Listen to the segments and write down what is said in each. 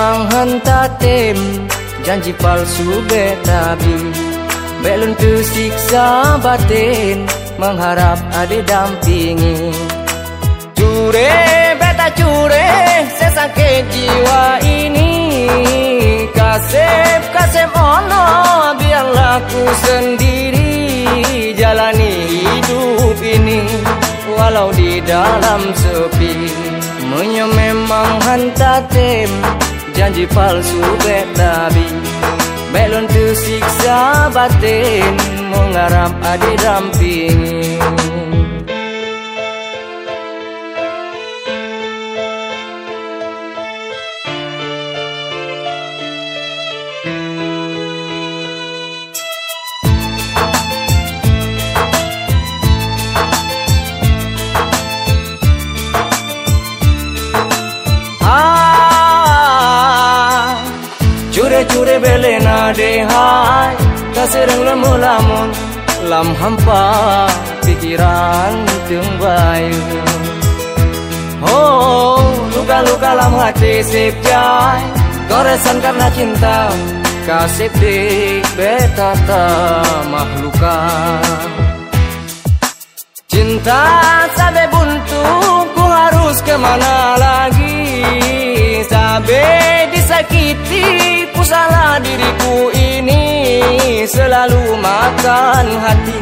memang hentatem Janji palsu betabi Belum tersiksa batin Mengharap ada dampingi. Cure beta cure Sesakit jiwa ini. Kasep kasep ono Biarlah ku sendiri Jalani hidup ini. Walau di dalam sepi Menyo memang hantatem Janji palsu betabi Belum tersiksa batin Mengharap ada dampingi cure bele na de hai Kasireng lemu lamun Lam hampa pikiran tung bayu Oh luka-luka lam hati sip jai Goresan karena cinta Kasih di betata mahluka Cinta sampai buntu Ku harus ke mana diriku ini Selalu makan hati.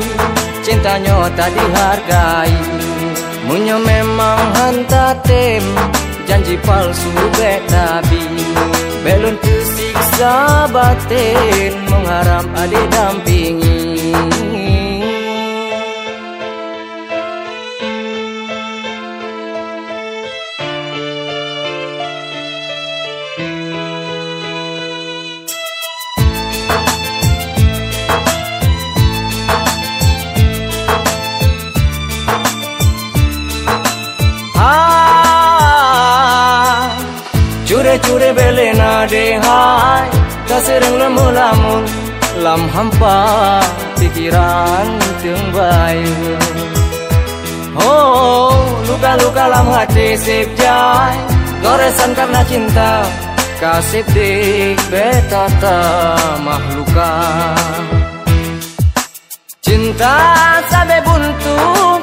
Cintanya tak dihargai. Munyo memang hantatem Janji palsu betabi. Belum tersiksa batin Mengharap cure-cure bele na de hai Kasireng lemu lamun Lam hampa pikiran tung bayu Oh luka-luka lam hati sip jai Goresan karena cinta Kasih di betata mahluka Cinta sampai buntu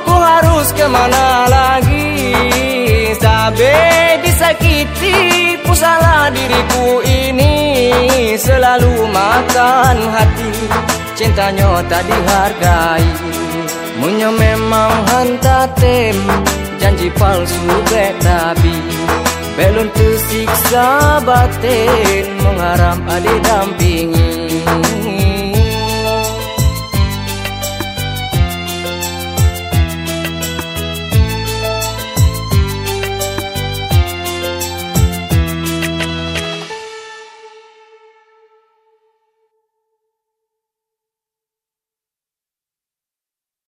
Ku harus ke mana lagi Sampai disakiti Selalu makan hati. Cintanya tak dihargai. Munyo memang hantatem Janji palsu betabi. Belum tersiksa batin Mengharap adik dampingi